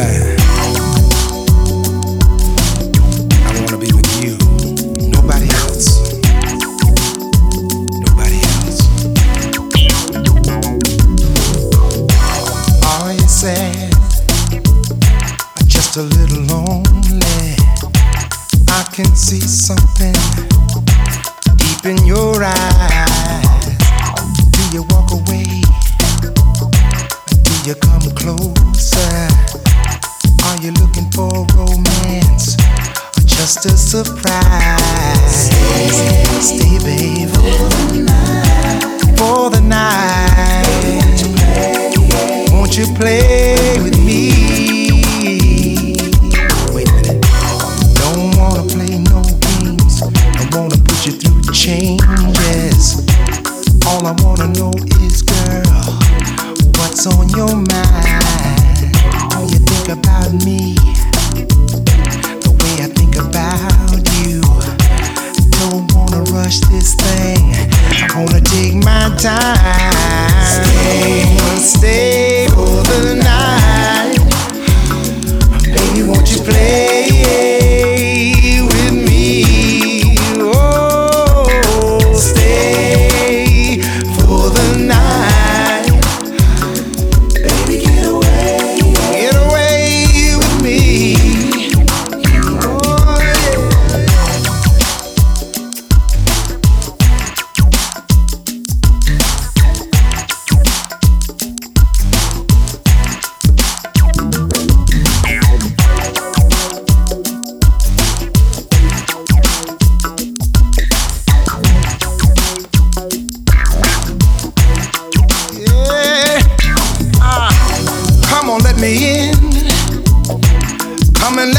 time. I wanna be with you, nobody else. Nobody else. Are you sad? I'm just a little lonely. I can see something deep in your eyes. Do you walk away? Do you come closer? You looking for romance or just a surprise? Stay, baby, for the night. Won't you play with me? Wait a minute. Don't wanna play no games. I wanna put you through changes. All I wanna know is, girl, what's on your mind? About me the way I think about you. Don't wanna rush this thing. I wanna take my time. Stay, stay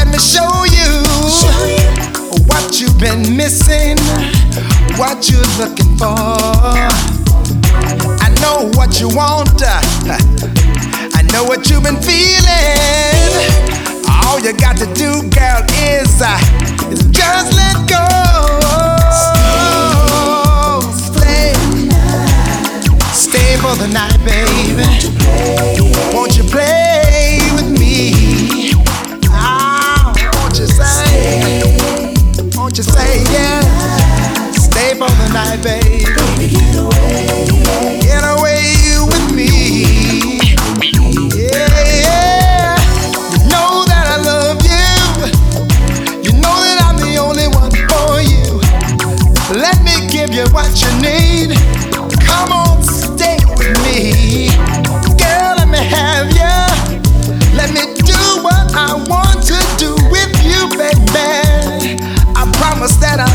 let me show you what you've been missing, what you're looking for. I know what you want. I know what you've been feeling. All you got to do, girl, is, uh, is just let go. Stay. Stay for the night, baby. Won't you play with give what you need. Come on, stay with me. Girl, let me have you. Let me do what I want to do with you, baby. I promise that I